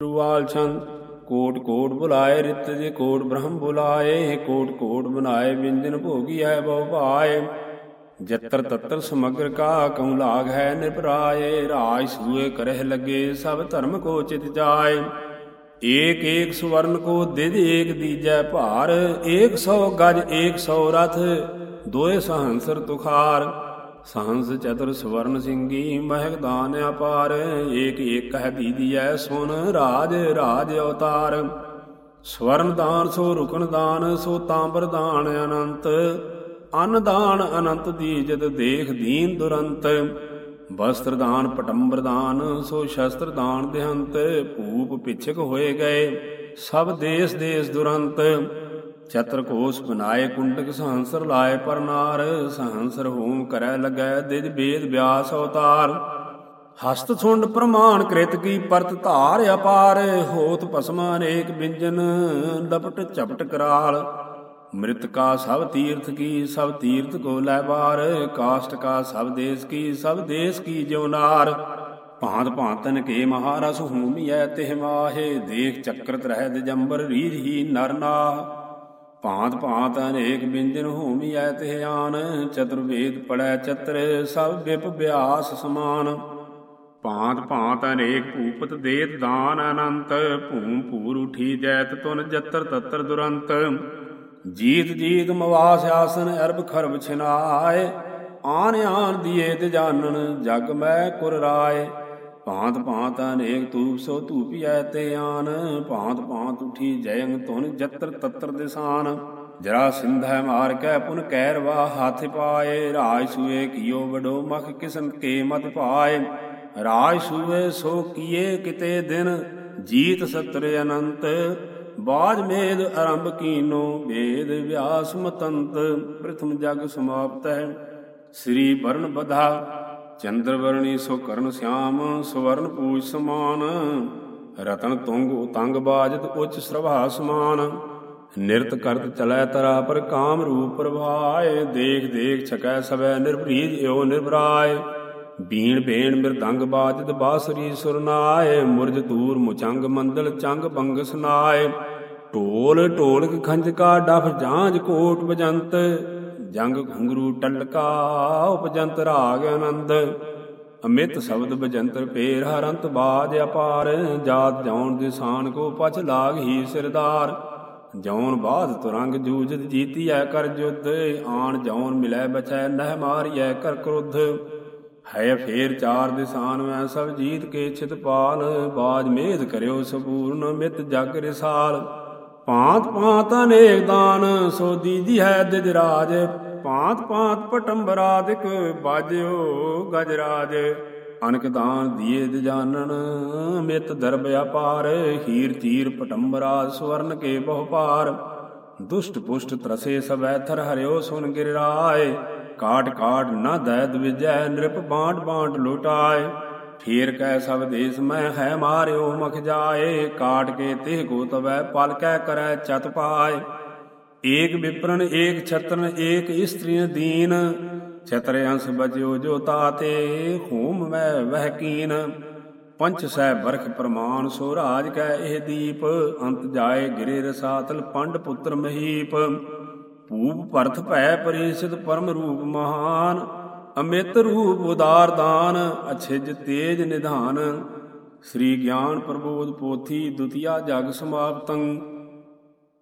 ਰੁਵਾਲ ਛੰਦ। ਕੋਟ ਕੋਟ ਬੁਲਾਏ ਰਿਤ ਜੇ ਕੋਟ ਬ੍ਰਹਮ ਬੁਲਾਏ, ਕੋਟ ਕੋਟ ਬਨਾਏ ਬਿੰਦਨ ਭੋਗੀ ਹੈ ਬਹੁ ਭਾਏ। ਜਤਰ ਤਤਰ ਸਮਗਰ ਕਾ ਕਉ ਲਾਗ ਹੈ ਨਿਪਰਾਏ, ਰਾਜ ਸੂਏ ਕਰਹਿ ਲੱਗੇ ਸਭ ਧਰਮ ਕੋ ਚਿਤ ਜਾਏ। ਏਕ ਏਕ ਸੁਵਰਨ ਕੋ ਦਿਦ ਏਕ ਦੀਜੈ ਭਾਰ, ਏਕ ਸੌ ਗਜ ਏਕ ਸੌ ਰਥ, ਦੋਏ ਸਹੰਸਰ ਤੁਖਾਰ। ਸਹੰਸ ਚਤੁਰ ਸਵਰਨ ਸਿੰਘੀ ਮਹਿਕ ਦਾਨ ਅਪਾਰ, ਏਕ ਏਕ ਕਹਿ ਦੀਦੀਐ ਸੁਨ ਰਾਜ ਰਾਜ ਅਵਤਾਰ। ਸਵਰਨ ਦਾਨ ਸੋ ਰੁਕਨ ਦਾਨ, ਸੋ ਤਾਂਬਰ ਦਾਨ ਅਨੰਤ। ਅਨ ਦਾਨ ਅਨੰਤ ਦੀ ਜਦ ਦੇਖ ਦੀਨ ਦੁਰੰਤ। ਵਸਤਰ ਦਾਨ, ਪਟੰਬਰ ਦਾਨ, ਸੋ ਸ਼ਸਤਰ ਦਾਨ ਦੇਹੰਤ। ਭੂਪ ਪਿਛਕ ਹੋਏ ਗਏ, ਸਭ ਦੇਸ ਦੇਸ ਦੁਰੰਤ। ਚਤਰ ਕੋਸ ਬਨਾਏ ਕੁੰਡਕ ਸਹੰਸਰ ਲਾਏ ਪਰਨਾਰ, ਸਹੰਸਰ ਹੋਮ ਕਰੈ ਲਗੈ ਦਿਜ ਬੇਦ ਵਿਆਸ ਅਵਤਾਰ। ਹਸਤ ਸੁੰਡ ਪ੍ਰਮਾਣ ਕ੍ਰਿਤ ਕੀ ਪਰਤ ਧਾਰ ਅਪਾਰ, ਹੋਤ ਭਸਮਾ ਅਨੇਕ ਬਿੰਜਨ ਲਪਟ ਚਪਟ ਕਰਾਲ। ਮ੍ਰਿਤ ਕਾ ਸਭ ਤੀਰਥ ਕੀ, ਸਭ ਤੀਰਥ ਕੋ ਲੈ ਬਾਰ ਕਾਸ਼ਟ ਕਾ ਸਭ ਦੇਸ ਕੀ, ਸਭ ਦੇਸ ਕੀ ਜਿਉਨਾਰ ਭਾਂਤ ਭਾਂਤਨ ਕੇ ਮਹਾਰਸ ਹੂਮੀਐ ਤਿਹ ਮਾਹੇ, ਦੇਖ ਚਕਰਤ ਰਹਿ ਦਜੰਬਰ ਰੀਜ ਹੀ ਨਰਨਾ ਭਾਂਤ ਭਾਂਤ ਅਨੇਕ ਬਿੰਜਨ ਹੋਮੀਐ ਤਿਹ ਆਨ, ਚਤੁਰਵੇਦ ਪੜੈ ਚਤਰ, ਸਭ ਵਿਪ ਬਿਆਸ ਸਮਾਨ। ਭਾਂਤ ਭਾਂਤ ਅਨੇਕ ਭੂਪਤ ਦੇਤ ਦਾਨ ਅਨੰਤ, ਭੂਮ ਭੂਰ ਉਠੀ ਜੈਤ ਤੁਨ ਜਤਰ ਤਤਰ ਦੁਰੰਤ। ਜੀਤ ਜੀਤ ਮਵਾਸ ਆਸਨ ਅਰਬ ਖਰਬ ਛਿਨਾਏ ਆਨ ਆਨ ਦੀਏ ਤੇ ਜਾਣਨ ਜਗ ਮੈਂ ਕੁਰ ਰਾਏ। ਭਾਂਤ ਭਾਂਤ ਅਨੇਕ ਤੂਪ ਸੋ ਧੂਪਿਐ ਤੇ ਆਨ। ਭਾਂਤ ਭਾਂਤ ਉਠੀ ਜਯੰ ਤੁਨ ਜਤਰ ਤਤਰ ਦਿਸਾਨ। ਜਰਾ ਸਿੰਧੈ ਮਾਰ ਕੈ ਪੁਨ ਕੈਰਵਾ ਹੱਥ ਪਾਏ। ਰਾਜ ਸੂਏ ਕੀਓ ਵਡੋ ਮਖ ਕਿਸਨ ਕੇ ਮਤ ਪਾਏ। ਰਾਜ ਸੂਏ ਸੋ ਕੀਏ ਕਿਤੇ ਦਿਨ। ਜੀਤ ਸਤਰ ਅਨੰਤ। ਬਾਜ ਮੇਦ ਆਰੰਭ ਕੀਨੋ ਵੇਦ ਵਿਆਸ ਮਤੰਤ। ਪ੍ਰਥਮ ਜਗ ਸਮਾਪਤ ਹੈ। ਸ੍ਰੀ ਵਰਣ ਬਧਾ ਚੰਦਰ ਵਰਣੀ ਸੋ ਕਰਨ ਸਿਆਮ, ਸਵਰਨ ਪੂਜ ਸਮਾਨ। ਰਤਨ ਤੁੰਗ ਉਤੰਗ ਬਾਜਤ ਉੱਚ ਸਰਭਾ ਸਮਾਨ। ਨਿਰਤ ਕਰਤ ਚਲੈ ਤਰਾ ਪਰ ਕਾਮ ਰੂਪ ਪ੍ਰਭਾਏ। ਦੇਖ ਦੇਖ ਛਕੈ ਸਵੈ ਨਿਰਭਰੀਜ ਏਉ ਨਿਰਭਰਾਏ। ਬੀਣ ਬੇਣ ਮਿਰਦੰਗ ਬਾਜਤ ਬਾਸਰੀ ਸੁਰਨਾਏ ਮੁਰਜ ਦੂਰ ਮੁਚੰਗ ਮੰਦਲ ਚੰਗ ਬੰਗ ਸੁਨਾਏ ਢੋਲ ਢੋਲਕ ਖੰਜਕਾ ਡਫ ਜਾਂਜ ਕੋਟ ਬਜੰਤ। ਜੰਗ ਘੁੰਗਰੂ ਟਲਕਾ, ਉਪਜੰਤ ਰਾਗ ਆਨੰਦ। ਅਮਿਤ ਸ਼ਬਦ ਬਜੰਤਰ ਪੇਰ ਹਰੰਤ ਬਾਜ ਅਪਾਰ। ਜਾਤ ਜੌਣ ਦਿਸਾਨ ਕੋ ਪਛ ਲਾਗ ਹੀ ਸਿਰਦਾਰ। ਜੌਨ ਬਾਦ ਤੁਰੰਗ ਜੂਜਤ ਜੀਤੀਐ ਕਰ ਜੁਧ। ਆਣ ਜੌਨ ਮਿਲੈ ਬਚੈ ਨਹਿ ਮਾਰੀਐ ਕਰ ਕ੍ਰੋਧ। ਹੈ ਫੇਰ ਚਾਰ ਦਿਸਾਨ ਮੈਂ ਸਭ ਜੀਤ ਕੇ ਛਿਤ ਪਾਲ। ਬਾਜ ਮੇਧ ਕਰਿਓ ਸਪੂਰਨ ਮਿਤ ਜਗ ਰਿਸਾਲ। ਭਾਂਤ ਭਾਂਤ ਅਨੇਕ ਦਾਨ, ਸੋ ਦੀਦੀ ਹੈ ਦਿਜ ਰਾਜ। ਭਾਂਤ ਭਾਂਤ ਪਟੰਬਰਾਦਿਕ ਬਾਜਿਓ ਗਜਰਾਜ। ਅਨਕ ਦਾਨ ਦੀਏ ਦਿਜਾਨਨ ਮਿਤ ਦਰਬ ਅਪਾਰ। ਹੀਰ ਤੀਰ ਪਟੰਬਰਾ ਸਵਰਨ ਕੇ ਬਹੁ ਪਾਰ ਦੁਸ਼ਟ ਪੁਸ਼ਟ ਤਰਸੇ ਸਵੈ ਥਰ ਹਰਿਓ ਸੁਨ ਗਿਰ ਰਾਏ। ਕਾਟ ਕਾਟ ਨਾ ਦੈਦ ਵਿਜੈ ਨਿਰਪ ਬਾਂਟ ਬਾਂਟ ਲੁਟਾਏ। ਫੇਰ ਕੈ ਸਭ ਦੇਸ ਮੈਂ ਹੈ ਮਾਰਿਓ, ਮਖ ਜਾਏ। ਕਾਟ ਕੇ ਤਿਹ ਕੋ ਤਵੈ, ਪਲ ਕੈ ਕਰੈ ਚਤ ਪਾਏ। ਏਕ ਵਿਪਰਨ ਏਕ ਛਤਨ ਏਕ ਇਸਤਰੀ ਦੀਨ। ਛਤਰ ਅੰਸ ਬਜਿਓ ਜੋ ਤਾਤੇ, ਹੂਮ ਮੈਂ ਵਹਿ ਕੀਨ। ਪੰਚ ਸਹਿ ਬਰਖ ਪ੍ਰਮਾਨ ਸੋ ਰਾਜ ਕੈ ਇਹ ਦੀਪ। ਅੰਤ ਜਾਏ ਗਿਰੇ ਰਸਾਤਲ, ਪੰਡ ਪੁੱਤਰ ਮਹੀਪ। ਭੂਪ ਭਰਤ ਭੈ ਪਰਿਸਿਤ, ਪਰਮ ਰੂਪ ਮਹਾਨ। ਅਮਿਤ ਰੂਪ ਉਦਾਰ ਦਾਨ ਅਛਿਜ ਤੇਜ ਨਿਧਾਨ। ਸ੍ਰੀ ਗਿਆਨ ਪ੍ਰਬੋਧ ਪੋਥੀ ਦੁਤੀਆ ਜਗ ਸਮਾਪਤੰ।